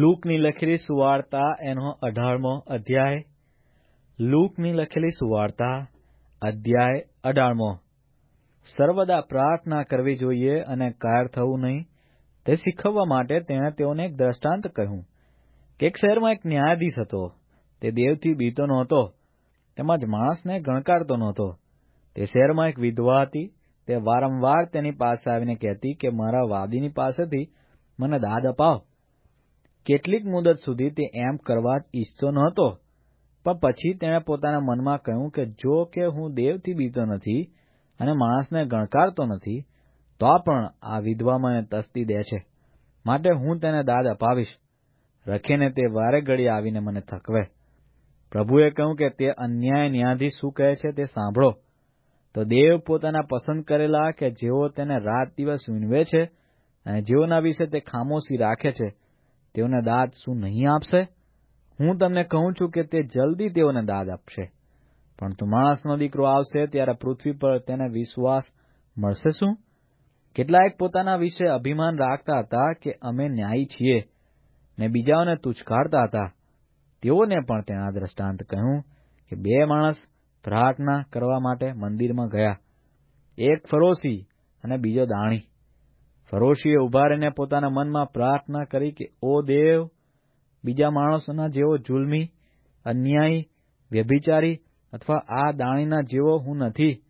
લૂકની લખેલી સુવાર્તા એનો અઢારમો અધ્યાય. લૂકની લખેલી સુવાર્તા અધ્યાય અઢારમો. સર્વદા પ્રાર્થના કરવી જોઈએ અને કાયર થવું નહીં. તે શીખવવા માટે તેણે તેઓને એક દ્રષ્ટાંત કહ્યું કે એક શહેરમાં એક ન્યાયાધીશ હતો. તે દેવથી બીતો નહોતો. તેમજ માણસને ગણકારતો નહોતો. તે શહેરમાં એક વિધવા હતી. તે વારંવાર તેની પાસે આવીને કહેતી કે મારા વાદીની પાસેથી મને દાદ અપાવ. કેટલીક મુદત સુધી તે એમ કરવા જ ઈચ્છતો નહોતો. પણ પછી તેણે પોતાના મનમાં કહ્યું કે જો કે હું દેવથી બીતો નથી અને માણસને ગણકારતો નથી, તો પણ આ વિધવા મને તસ્તી દે છે. માટે હું તેને દાદ અપાવીશ. રખીને તે વારે ઘડી આવીને મને થકવે. પ્રભુએ કહ્યું કે તે અન્યાય ન્યાયાધીશ શું કહે છે તે સાંભળો. તો દેવ પોતાના પસંદ કરેલા કે જેઓ તેને રાત દિવસ વિનવે છે અને જેઓના વિશે તે ખામોશી રાખે છે તેઓને દાદ શું નહીં આપશે? હું તમને કહું છું કે તે જલ્દી તેઓને દાદ આપશે. પણ તું માણસનો દીકરો આવશે ત્યારે પૃથ્વી પર તેને વિશ્વાસ મળશે શું? કેટલાક પોતાના વિશે અભિમાન રાખતા હતા કે અમે ન્યાયી છીએ ને બીજાઓને તુચકારતા હતા. તેઓને પણ તેના દ્રષ્ટાંત કહ્યું કે બે માણસ પ્રાર્થના કરવા માટે મંદિરમાં ગયા. એક ફરોશી અને બીજો દાણી. ફરોશીએ ઊભા રહીને પોતાના મનમાં પ્રાર્થના કરી કે, ઓ દેવ, બીજા માણસોના જેવો જુલમી, અન્યાયી, વ્યભિચારી અથવા આ દાણીના જેવો હું નથી.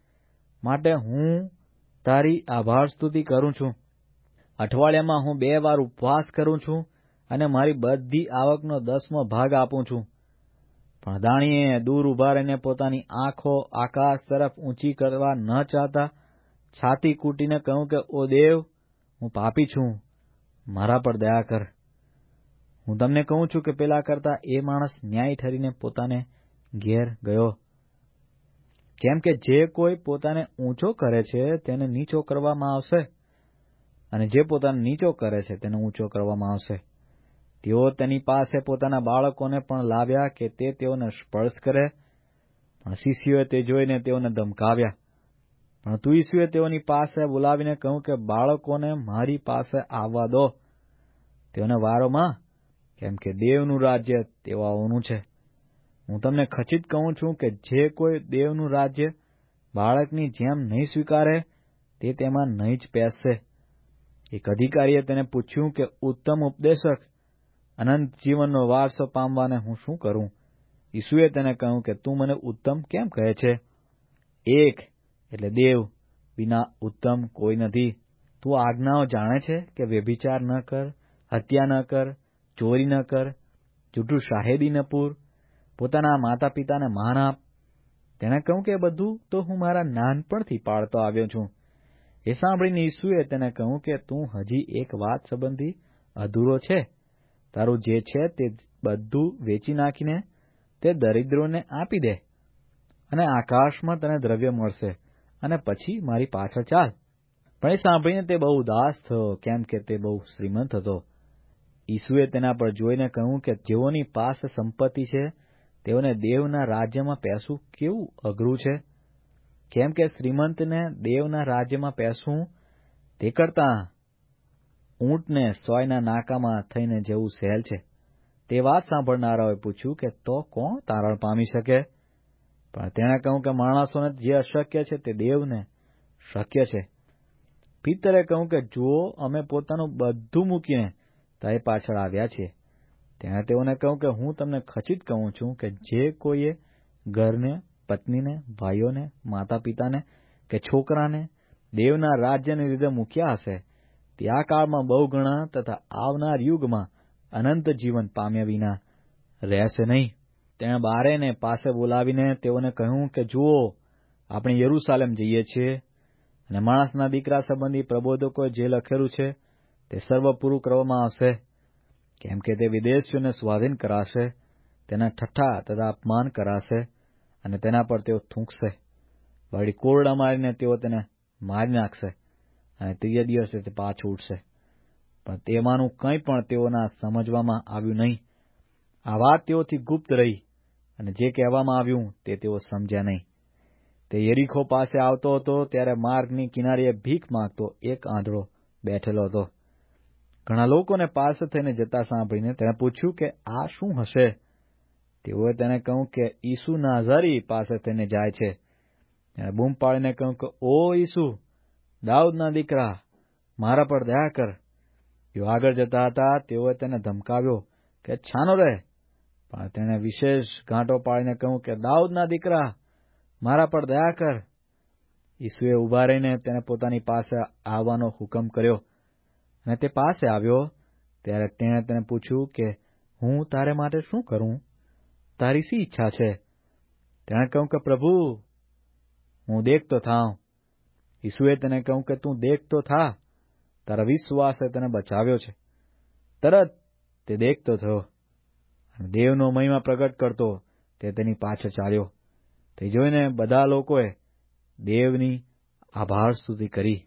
માટે હું તારી આભાર સ્તુતિ કરું છું. અઠવાડિયામાં હું બે વાર ઉપવાસ કરું છું અને મારી બધી આવકનો દસમો ભાગ આપું છું. પણ દાણીએ દૂર ઊભા રહીને પોતાની આંખો આકાશ તરફ ઊંચી કરવા ન ચાહતા છાતી કૂટીને કહ્યું કે, ઓ દેવ હું પાપી છું. મારા પર દયા કર. હું તમને કહું છું કે પેલા કરતા એ માણસ ન્યાય ઠરીને પોતાને ઘેર ગયો. કેમ કે જે કોઈ પોતાને ઊંચો કરે છે, તેને નીચો કરવામાં આવશે. અને જે પોતાને નીચો કરે છે, તેને ઊંચો કરવામાં આવશે. તેઓ તેની પાસે પોતાના બાળકોને પણ લાવ્યા કે તે તેઓને સ્પર્શ કરે. પણ શિષ્યોએ તે જોઈને તેઓને ધમકાવ્યા. પણ ઈસુએ તેઓની પાસે બોલાવીને કહ્યું કે, બાળકોને મારી પાસે આવવા દો. તેઓને વારોમાં, કેમ કે દેવનું રાજ્ય તેવાઓનું છે. હું તમને ખચિત કહું છું કે જે કોઈ દેવનું રાજ્ય બાળકની જેમ નહીં સ્વીકારે, તે તેમાં નહીં જ બેસશે. એક અધિકારીએ તેને પૂછ્યું કે, ઉત્તમ ઉપદેશક, અનંત જીવનનો વારસો પામવાને હું શું કરું? ઈસુએ તેને કહ્યું કે, તું મને ઉત્તમ કેમ કહે છે? એક એટલે દેવ વિના ઉત્તમ કોઈ નથી. તું આજ્ઞાઓ જાણે છે કે વ્યભિચાર ન કર, હત્યા ન કર, ચોરી ન કર જૂઠું શાહેદી ન પૂર, પોતાના માતા પિતાને માન આપ. તેણે કહ્યું કે બધું તો હું મારા નાનપણથી પાળતો આવ્યો છું. એ સાંભળીને ઈસુએ તેને કહ્યું કે તું હજી એક વાત સંબંધી અધૂરો છે. તારું જે છે તે બધું વેચી નાખીને તે દરિદ્રોને આપી દે અને આકાશમાં તને દ્રવ્ય મળશે. અને પછી મારી પાછળ ચાલ. પણ એ સાંભળીને તે બહુ ઉદાસ થયો, કેમ કે તે બહુ શ્રીમંત હતો. ઈસુએ તેના પર જોઈને કહ્યું કે જેઓની પાસે સંપત્તિ છે, તેઓને દેવના રાજ્યમાં પેસવું કેવું અઘરું છે? કેમ કે શ્રીમંતને દેવના રાજ્યમાં પેસવું તે કરતાં ઊંટને સોયના નાકામાં થઈને જવું સહેલ છે. તે વાત સાંભળનારાઓએ પૂછ્યું કે તો કોણ તારણ પામી શકે? પણ તેણે કહ્યું કે માણસોને જે અશક્ય છે તે દેવને શક્ય છે. પિત્તરે કહ્યું કે, જુઓ, અમે પોતાનું બધું મૂકીને તારી પાછળ આવ્યા છીએ. તેણે તેઓને કહ્યું કે, હું તમને ખચિત કહું છું કે જે કોઈએ ઘરને, પત્નીને, ભાઈઓને માતા પિતાને કે છોકરાને દેવના રાજ્યને લીધે મૂક્યા હશે, તે આ કાળમાં બહુ ઘણા તથા આવનાર યુગમાં અનંત જીવન પામ્યા વિના રહેશે નહીં. તેણે બારેને પાસે બોલાવીને તેઓને કહ્યું કે, જુઓ, આપણે યરૂસાલેમ જઈએ છીએ અને માણસના દીકરા સંબંધી પ્રબોધકોએ જે લખેલું છે તે સર્વ પૂરું કરવામાં આવશે. કેમ કે તે વિદેશીઓને સ્વાધીન કરાશે, તેના ઠઠ્ઠા તથા અપમાન કરાશે અને તેના પર તેઓ થૂંકશે. વળી કોરડા મારીને તેઓ તેને મારી નાખશે અને ત્રીજા દિવસે તે પાછું ઉઠશે પણ તેમાંનું કંઈ પણ તેઓના સમજવામાં આવ્યું નહીં. આ વાત તેઓથી ગુપ્ત રહી. અને જે કહેવામાં આવ્યું તે તેઓ સમજ્યા નહીં. તે યરીખો પાસે આવતો હતો ત્યારે માર્ગની કિનારીએ ભીખ માંગતો એક આંધળો બેઠેલો હતો. ઘણા લોકોને પાસે થઈને જતા સાંભળીને તેણે પૂછ્યું કે આ શું હશે? તેઓએ તેને કહ્યું કે ઈસુ નાઝારી પાસે થઈને જાય છે. તેણે બૂમ પાડીને કહ્યું કે, ઓ ઈસુ, દાઉદના દીકરા, મારા પર દયા કર. તેઓ આગળ જતા હતા, તેઓએ તેને ધમકાવ્યો કે, છાનો રહે પણ તેણે વિશેષ ઘાંટો પાડીને કહ્યું કે, દાઉદના દીકરા, મારા પર દયા કર. ઈસુએ ઊભા રહીને તેને પોતાની પાસે આવવાનો હુકમ કર્યો. અને તે પાસે આવ્યો, ત્યારે તેણે તેને પૂછ્યું કે, હું તારે માટે શું કરું? તારી શી ઈચ્છા છે? તેણે કહ્યું કે, પ્રભુ, હું દેખતો થાઉં. ઈસુએ તેને કહ્યું કે, તું દેખતો થા. તારા વિશ્વાસે તને બચાવ્યો છે. તરત તે દેખતો થયો. દેવનો મહિમા પ્રગટ કરતો તે તેની પાછળ ચાલ્યો. તે જોઈને બધા લોકોએ દેવની આભાર સ્તુતિ કરી.